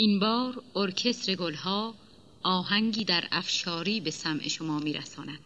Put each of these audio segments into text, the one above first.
این بار ارکستر گلها آهنگی در افشاری به سمع شما میرساند.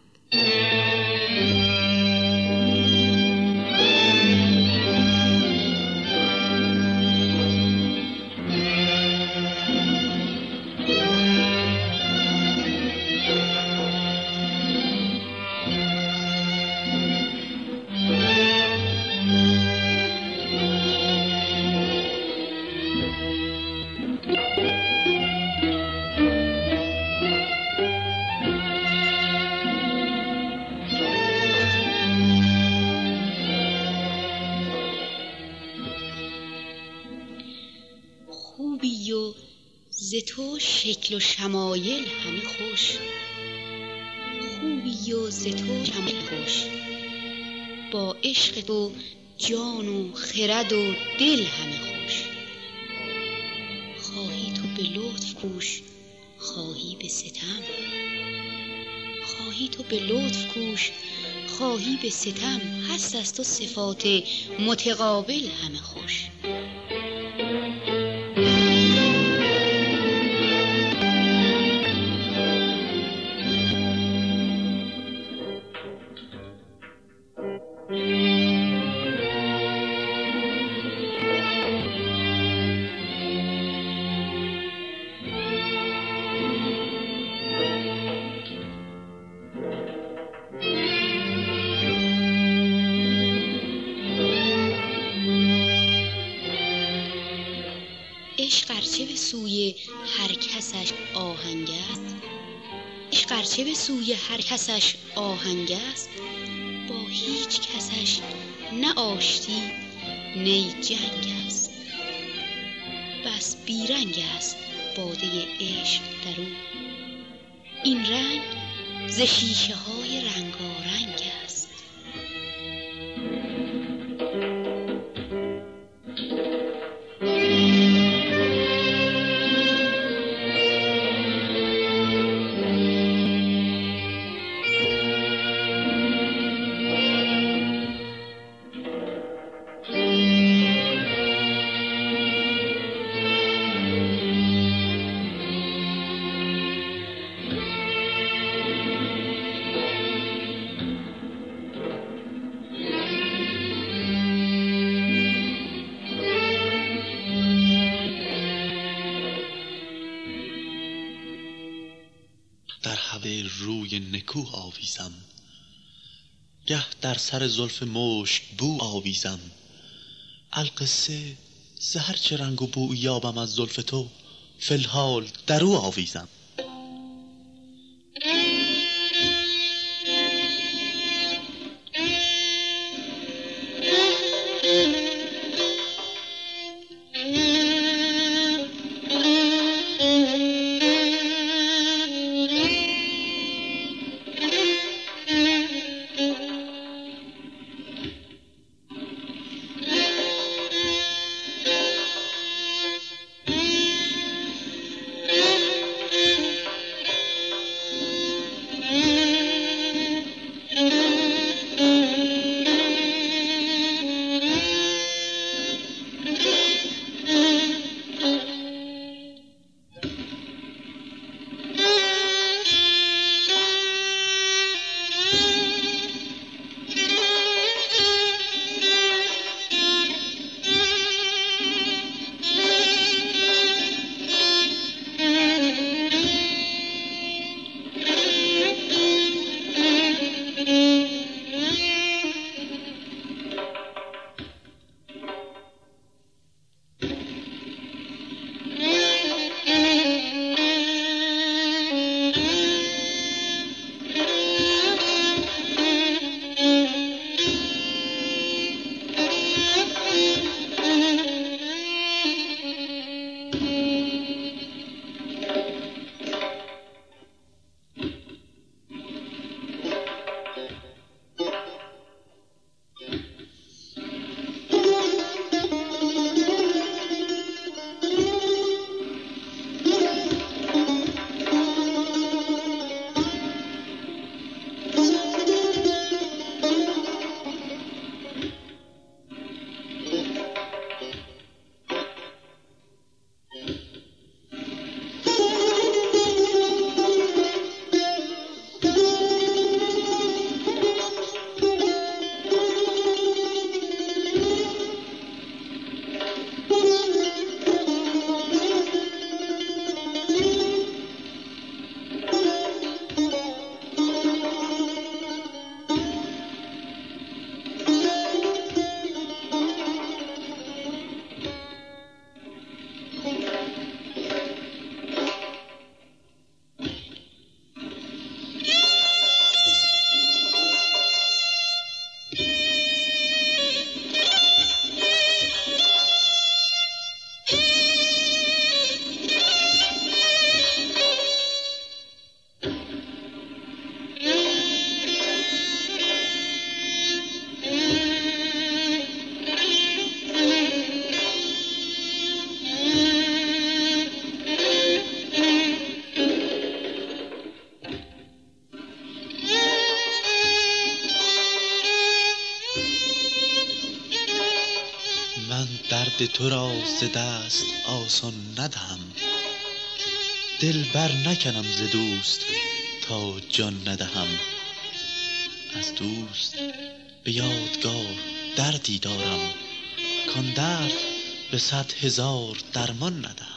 شکل و شمایل همه خوش. خوبی و تو خوش. با عشق تو جان و خرد و دل همه خوش. خواهی تو به لطف کوش خواهی به ستم. خواهی تو به لطف کوش خواهی به ستم. هست از تو صفات متقابل همه خوش. سوی هر کسش آهنگ است. عشق به سوی هر کسش آهنگ است. با هیچ کسش نه آشتی نی جنگ است. بس بیرنگ است باده عشق در او. این رنگ ز های نکو آویزم. گه در سر زلف مشک بو آویزم. القصه ز هر چه رنگ و بویی یابم از زلف تو فی الحال در او آویزم. درد تو را ز دست آسان ندهم. دل بر نکنم ز دوست تا جان ندهم. از دوست به یادگار دردی دارم. کان درد به صد هزار درمان ندهم.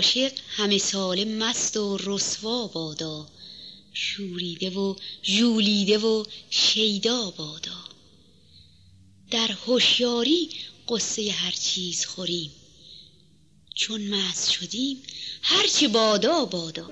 عاشق همه ساله مست و رسوا بادا شوریده و ژولیده و شیدا بادا. در هوشیاری قصه هر چیز خوریم. چون مست شدیم هرچه بادا بادا.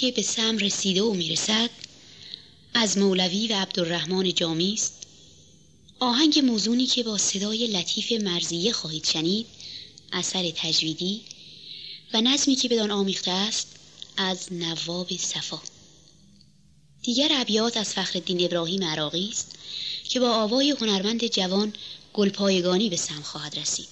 که به سم رسیده و می‌رسد از مولوی و عبدالرحمن جامی است. آهنگ موزونی که با صدای لطیف مرزیه خواهید شنید اثر تجویدی و نظمی که بدان آمیخته است از نواب صفا. دیگر ابیات از فخرالدین ابراهیم عراقی است که با آوای هنرمند جوان گلپایگانی به سم خواهد رسید.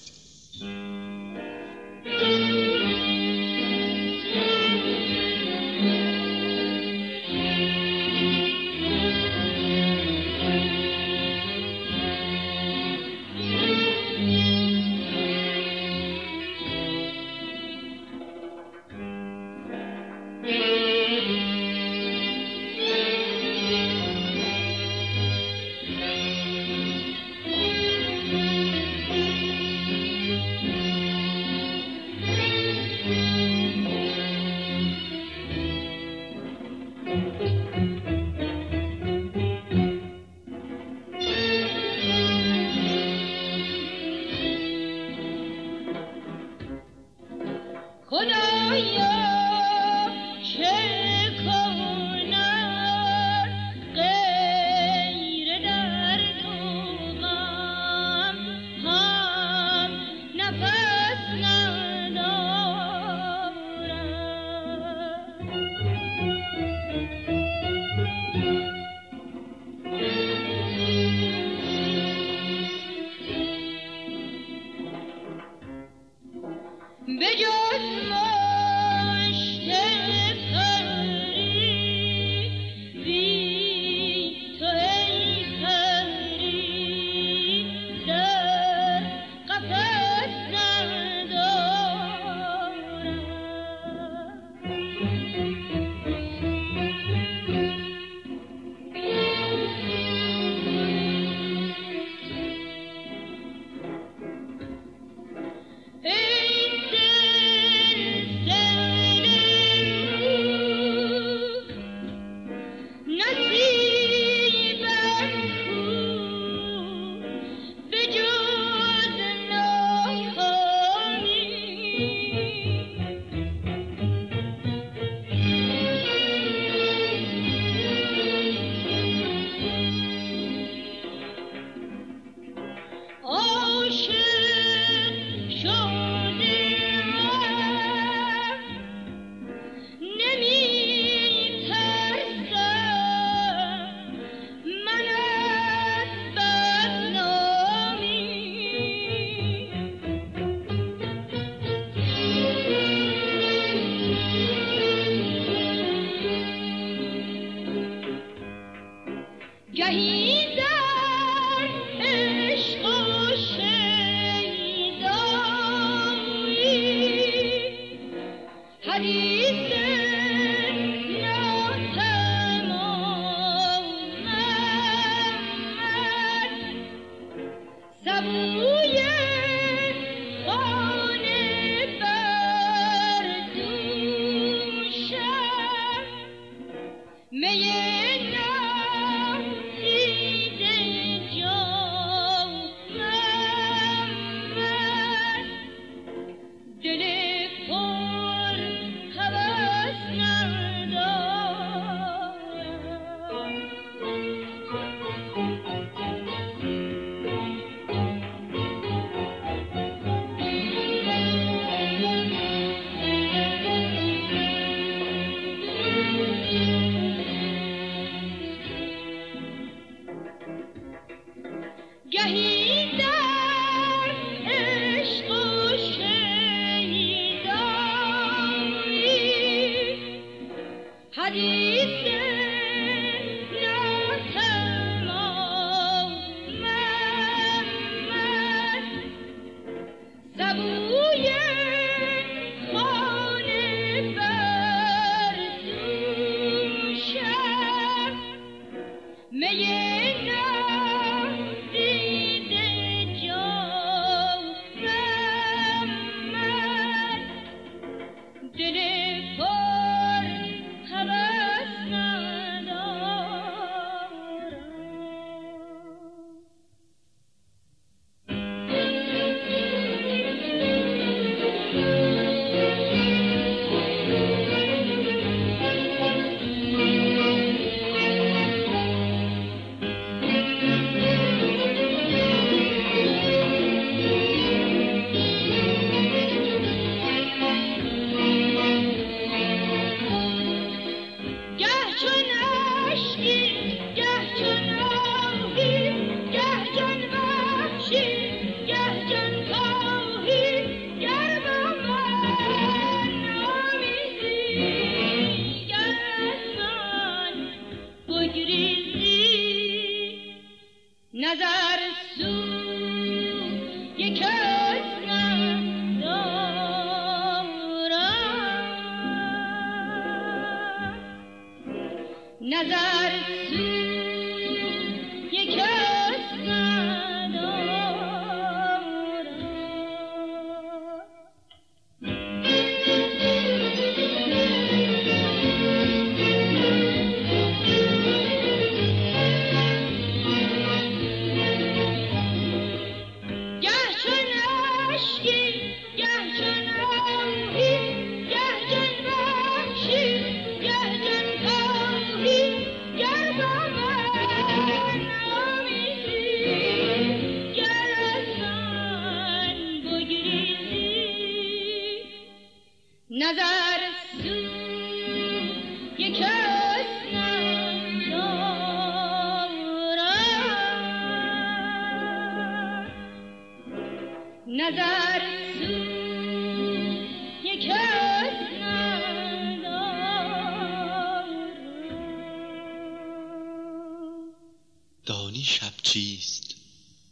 دانی شب چیست؟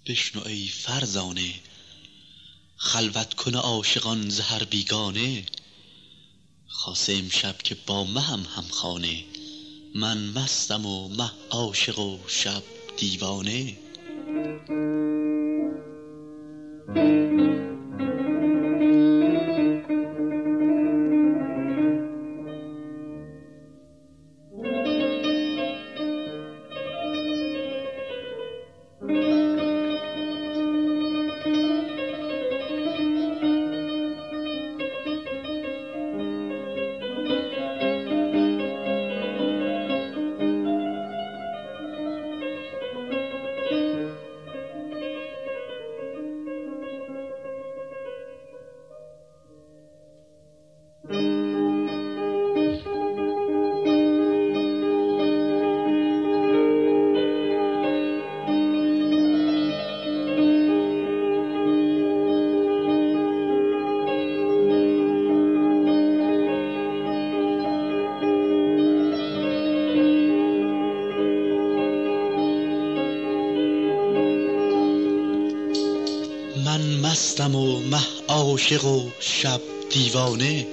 بشنو ای فرزانه. خلوت کنه عاشقان زهر بیگانه. خاصه امشب که با مهم هم خانه من مستم و مه عاشق و شب دیوانه. عاشق و شب دیوانه.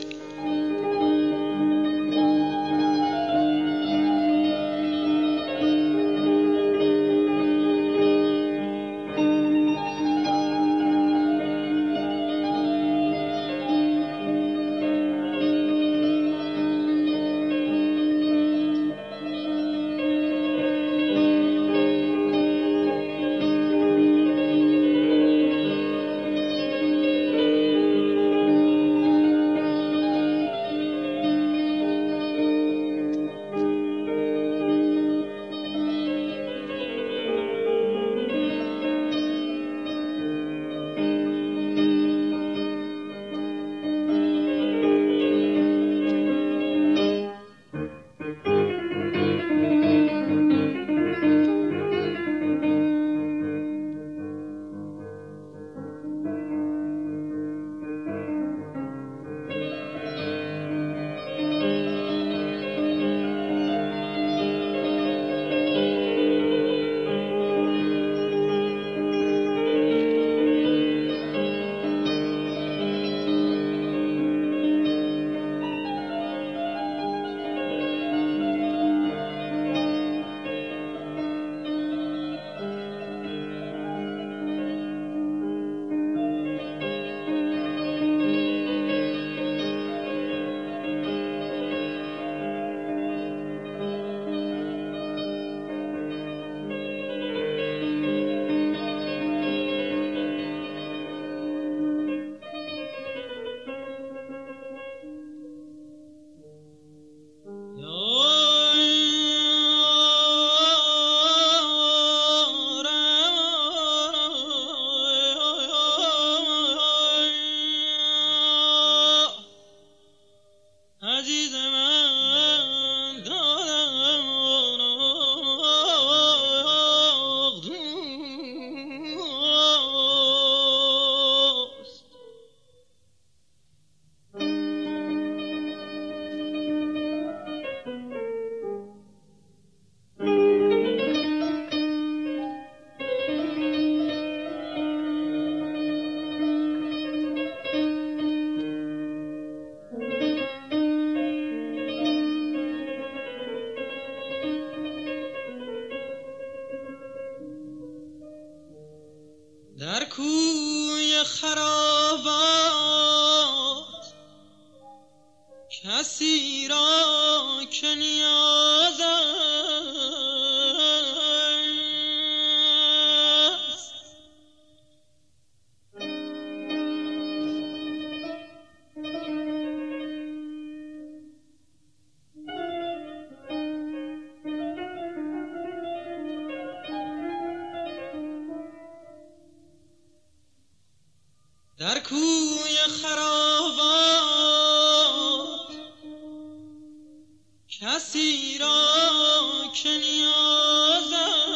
کسی را که نیاز است.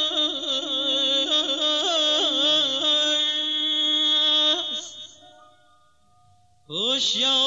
هوشیاری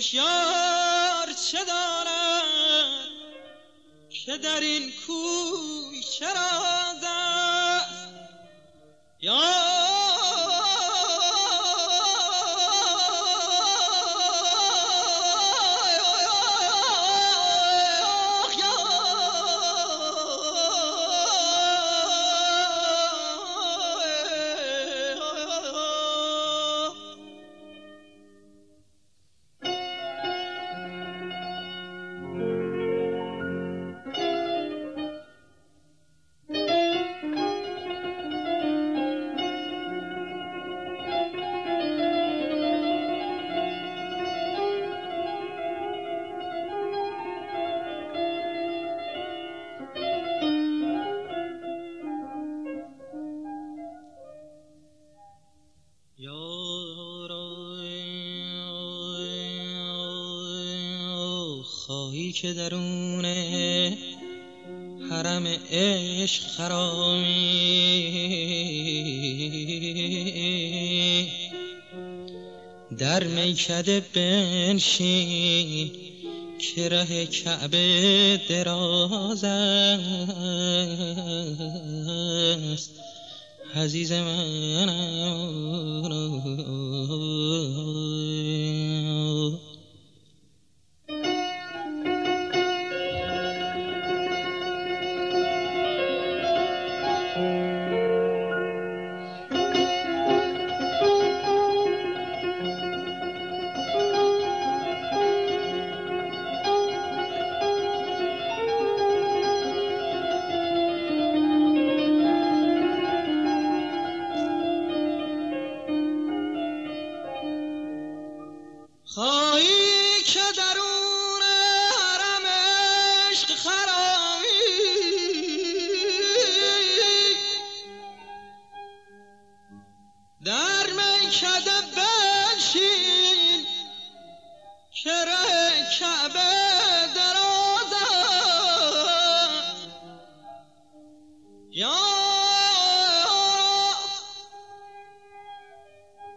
هوشیار چه دارد که در این کوی چه راز است یا که درون حرم عشق خرامی. در میکده بنشین که ره کعبه دراز است. عزیز من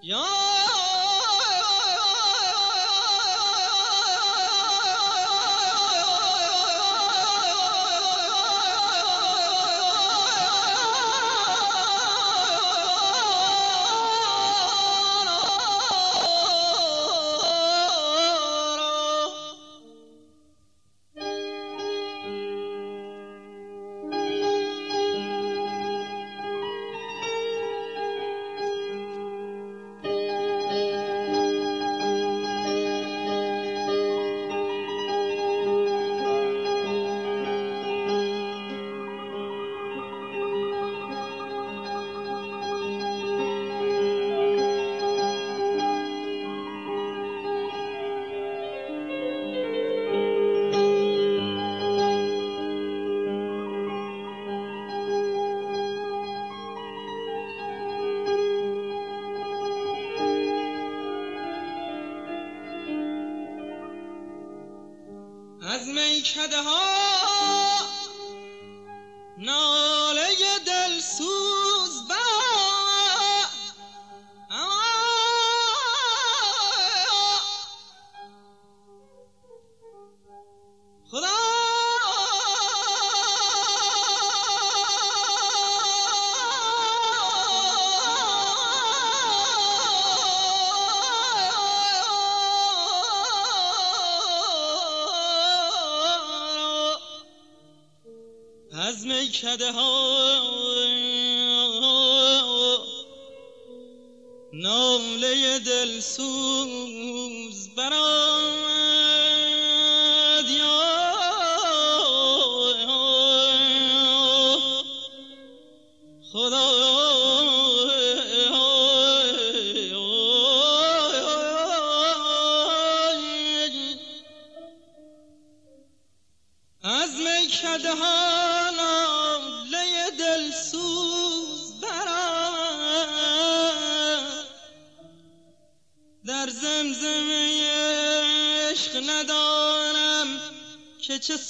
یا میکده ها ناله دل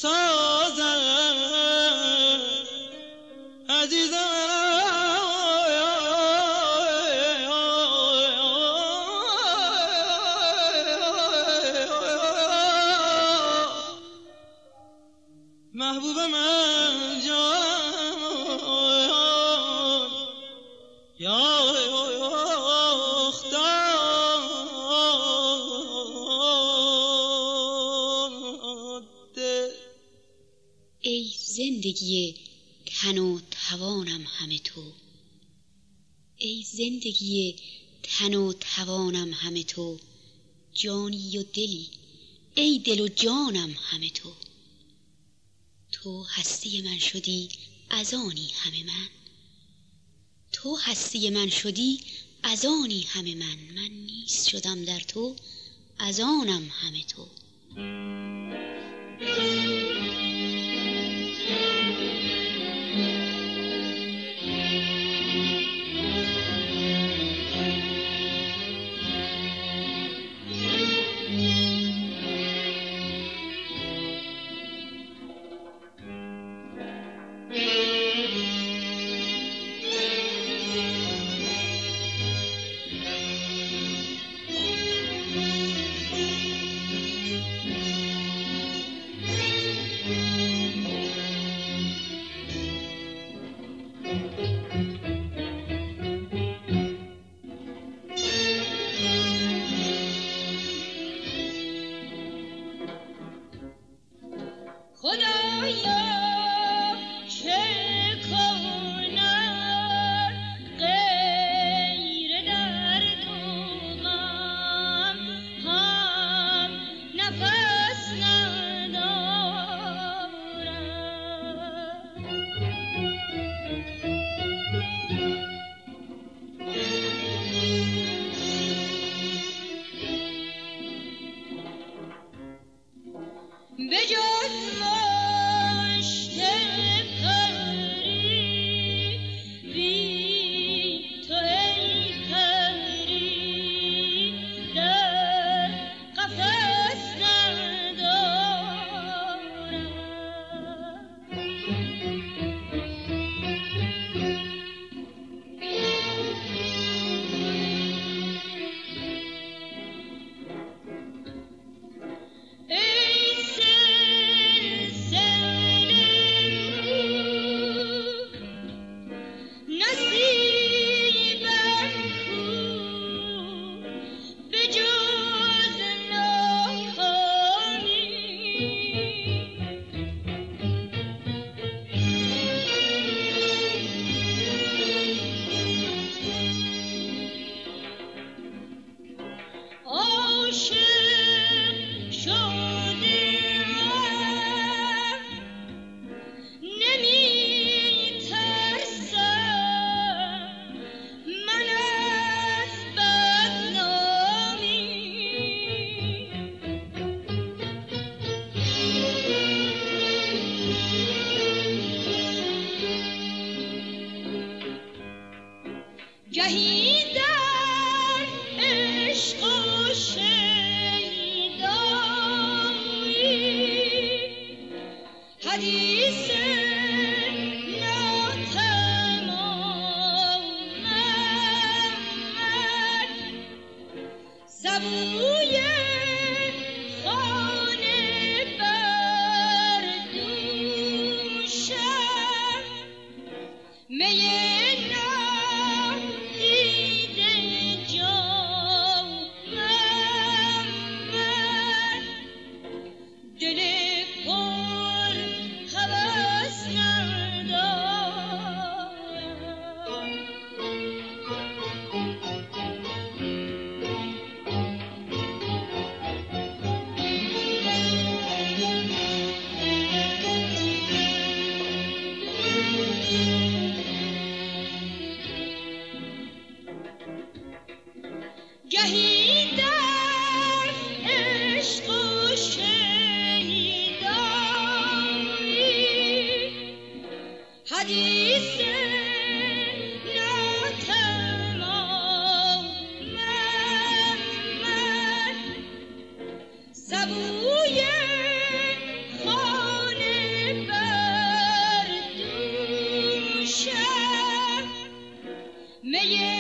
که زندگی تن و توانم همه تو. ای زندگی تن و توانم همه تو. جانی و دلی ای دل و جانم همه تو. تو هستی من شدی از آنی همه من. تو هستی من شدی از آنی همه من. من نیست شدم در تو از آنم همه تو. میشه. می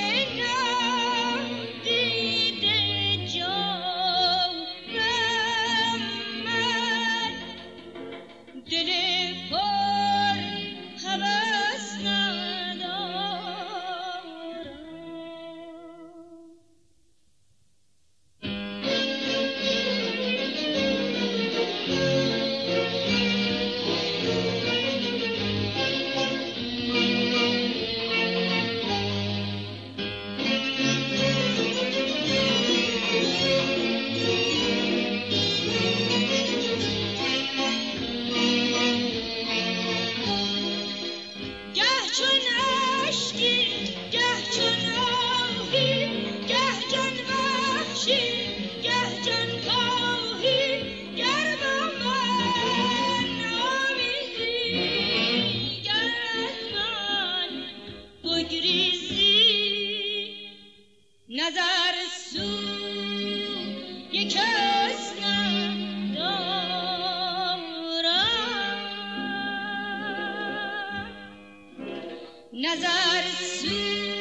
همیشه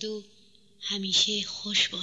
شاد و همیشه خوش باشید